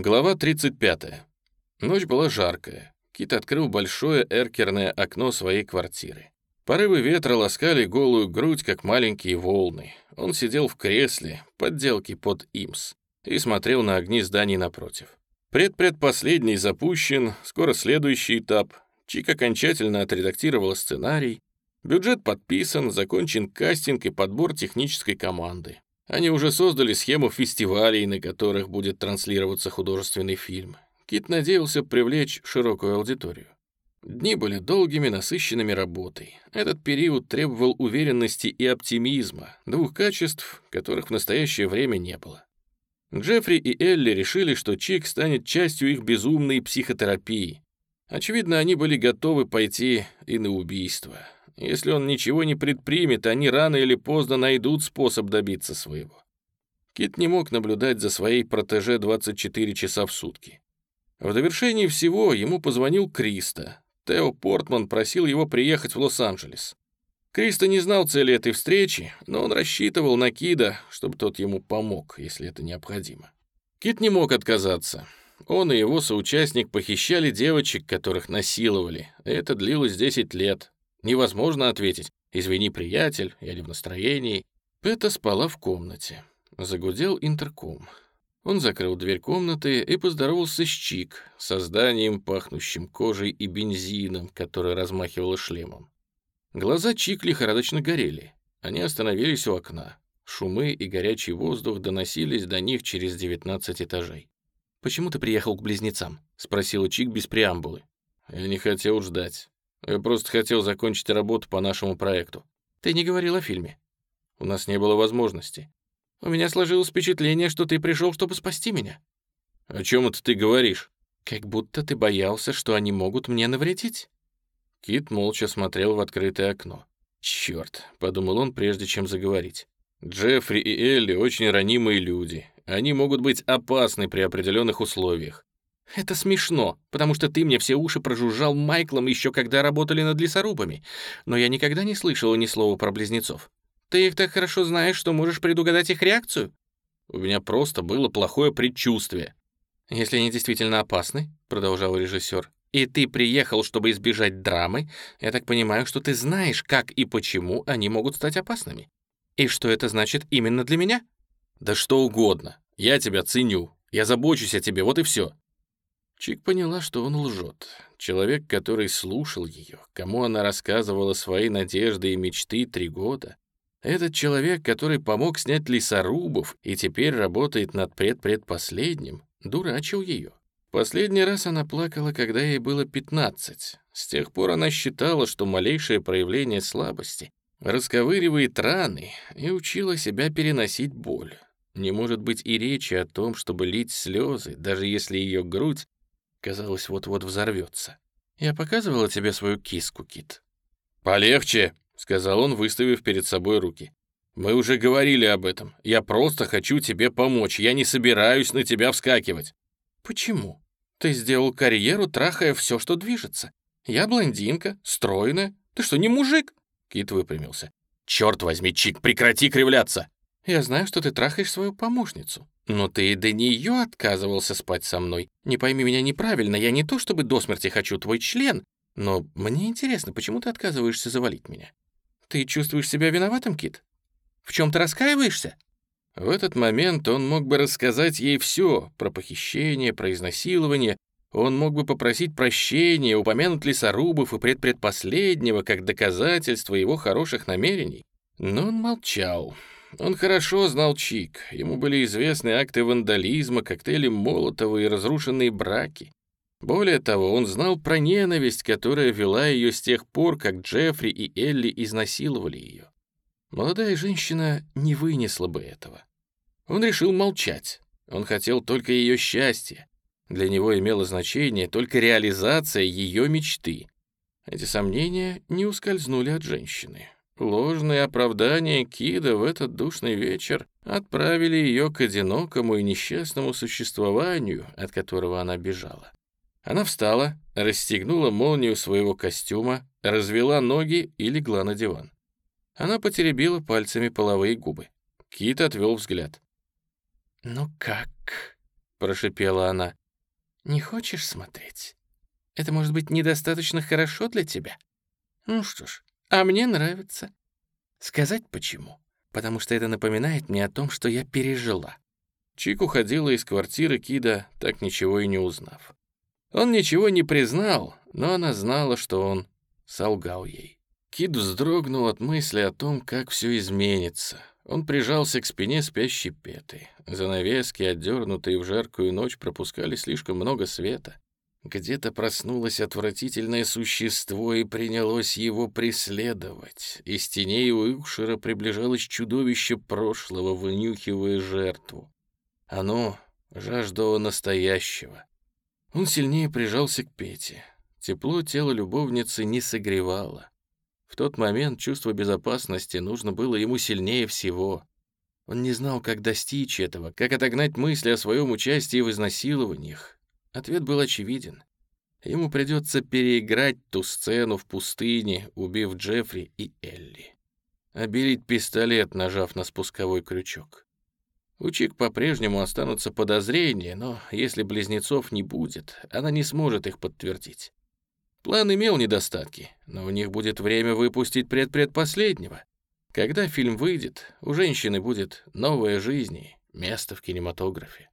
Глава 35. Ночь была жаркая. Кит открыл большое эркерное окно своей квартиры. Порывы ветра ласкали голую грудь, как маленькие волны. Он сидел в кресле, подделки под имс, и смотрел на огни зданий напротив. Предпредпоследний запущен, скоро следующий этап. Чик окончательно отредактировала сценарий. Бюджет подписан, закончен кастинг и подбор технической команды. Они уже создали схему фестивалей, на которых будет транслироваться художественный фильм. Кит надеялся привлечь широкую аудиторию. Дни были долгими, насыщенными работой. Этот период требовал уверенности и оптимизма, двух качеств, которых в настоящее время не было. Джеффри и Элли решили, что Чик станет частью их безумной психотерапии. Очевидно, они были готовы пойти и на убийство. Если он ничего не предпримет, они рано или поздно найдут способ добиться своего. Кит не мог наблюдать за своей протеже 24 часа в сутки. В довершении всего ему позвонил Криста. Тео Портман просил его приехать в Лос-Анджелес. Криста не знал цели этой встречи, но он рассчитывал на Кида, чтобы тот ему помог, если это необходимо. Кит не мог отказаться. Он и его соучастник похищали девочек, которых насиловали. Это длилось 10 лет. Невозможно ответить «Извини, приятель, я не в настроении». Пэта спала в комнате. Загудел интерком. Он закрыл дверь комнаты и поздоровался с Чик, созданием, пахнущим кожей и бензином, которое размахивало шлемом. Глаза Чик лихорадочно горели. Они остановились у окна. Шумы и горячий воздух доносились до них через 19 этажей. «Почему ты приехал к близнецам?» — спросила Чик без преамбулы. «Я не хотел ждать. Я просто хотел закончить работу по нашему проекту. Ты не говорил о фильме. У нас не было возможности. У меня сложилось впечатление, что ты пришел, чтобы спасти меня. О чем это ты говоришь? Как будто ты боялся, что они могут мне навредить. Кит молча смотрел в открытое окно. «Черт», — подумал он, прежде чем заговорить. «Джеффри и Элли очень ранимые люди. Они могут быть опасны при определенных условиях. «Это смешно, потому что ты мне все уши прожужжал Майклом еще когда работали над лесорубами, но я никогда не слышала ни слова про близнецов. Ты их так хорошо знаешь, что можешь предугадать их реакцию?» «У меня просто было плохое предчувствие». «Если они действительно опасны», — продолжал режиссер, «и ты приехал, чтобы избежать драмы, я так понимаю, что ты знаешь, как и почему они могут стать опасными. И что это значит именно для меня?» «Да что угодно. Я тебя ценю. Я забочусь о тебе, вот и все. Чик поняла, что он лжет. Человек, который слушал ее, кому она рассказывала свои надежды и мечты три года. Этот человек, который помог снять лесорубов и теперь работает над предпредпоследним, дурачил ее. Последний раз она плакала, когда ей было 15. С тех пор она считала, что малейшее проявление слабости расковыривает раны и учила себя переносить боль. Не может быть и речи о том, чтобы лить слезы, даже если ее грудь Казалось, вот-вот взорвется. «Я показывала тебе свою киску, Кит?» «Полегче», — сказал он, выставив перед собой руки. «Мы уже говорили об этом. Я просто хочу тебе помочь. Я не собираюсь на тебя вскакивать». «Почему? Ты сделал карьеру, трахая все, что движется. Я блондинка, стройная. Ты что, не мужик?» Кит выпрямился. «Черт возьми, Чик, прекрати кривляться!» «Я знаю, что ты трахаешь свою помощницу. Но ты и до нее отказывался спать со мной. Не пойми меня неправильно, я не то чтобы до смерти хочу твой член, но мне интересно, почему ты отказываешься завалить меня? Ты чувствуешь себя виноватым, Кит? В чем ты раскаиваешься?» В этот момент он мог бы рассказать ей все про похищение, про изнасилование. Он мог бы попросить прощения, упомянуть лесорубов и предпредпоследнего как доказательство его хороших намерений. Но он молчал. Он хорошо знал Чик. Ему были известны акты вандализма, коктейли Молотова и разрушенные браки. Более того, он знал про ненависть, которая вела ее с тех пор, как Джеффри и Элли изнасиловали ее. Молодая женщина не вынесла бы этого. Он решил молчать. Он хотел только ее счастья. Для него имело значение только реализация ее мечты. Эти сомнения не ускользнули от женщины. Ложные оправдания Кида в этот душный вечер отправили ее к одинокому и несчастному существованию, от которого она бежала. Она встала, расстегнула молнию своего костюма, развела ноги и легла на диван. Она потеребила пальцами половые губы. Кит отвел взгляд. «Ну как?» — прошипела она. «Не хочешь смотреть? Это может быть недостаточно хорошо для тебя? Ну что ж, а мне нравится. Сказать почему? Потому что это напоминает мне о том, что я пережила». Чик уходила из квартиры Кида, так ничего и не узнав. Он ничего не признал, но она знала, что он солгал ей. Кид вздрогнул от мысли о том, как все изменится. Он прижался к спине спящей Петы. Занавески, отдернутые в жаркую ночь, пропускали слишком много света. Где-то проснулось отвратительное существо и принялось его преследовать. Из теней Уилшера приближалось чудовище прошлого, вынюхивая жертву. Оно жаждало настоящего. Он сильнее прижался к Пете. Тепло тела любовницы не согревало. В тот момент чувство безопасности нужно было ему сильнее всего. Он не знал, как достичь этого, как отогнать мысли о своем участии в изнасилованиях. Ответ был очевиден. Ему придется переиграть ту сцену в пустыне, убив Джеффри и Элли. Обелить пистолет, нажав на спусковой крючок. У Чик по-прежнему останутся подозрения, но если близнецов не будет, она не сможет их подтвердить. План имел недостатки, но у них будет время выпустить предпредпоследнего. Когда фильм выйдет, у женщины будет новая жизнь и место в кинематографе.